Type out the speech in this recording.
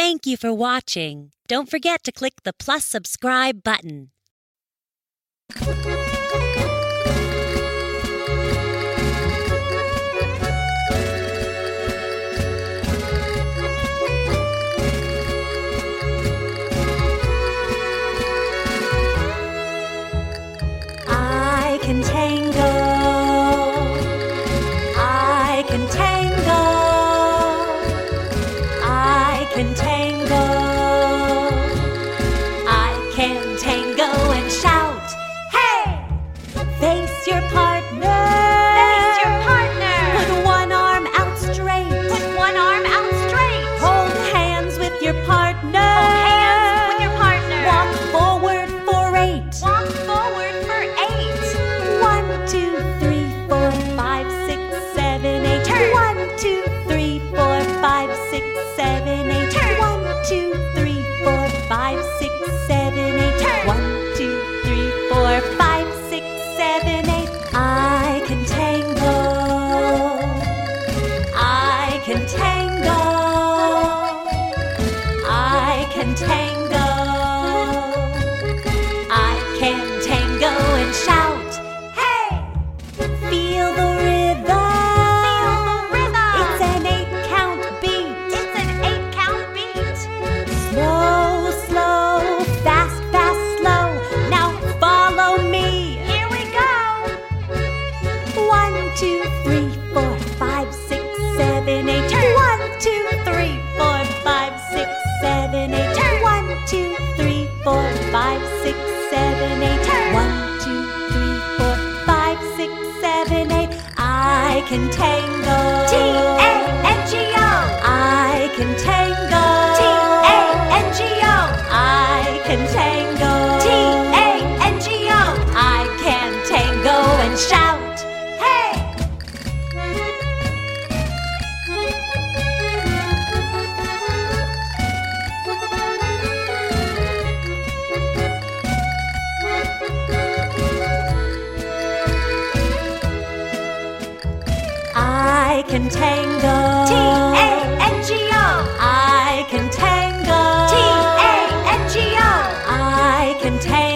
Thank you for watching. Don't forget to click the plus subscribe button. I can tell. six, seven, eight. One, two, three, four, five, six, seven, eight. I can tango. T A N G O. I can tango. can tango. T A N G O. I can tango. T A N G O. I can tango.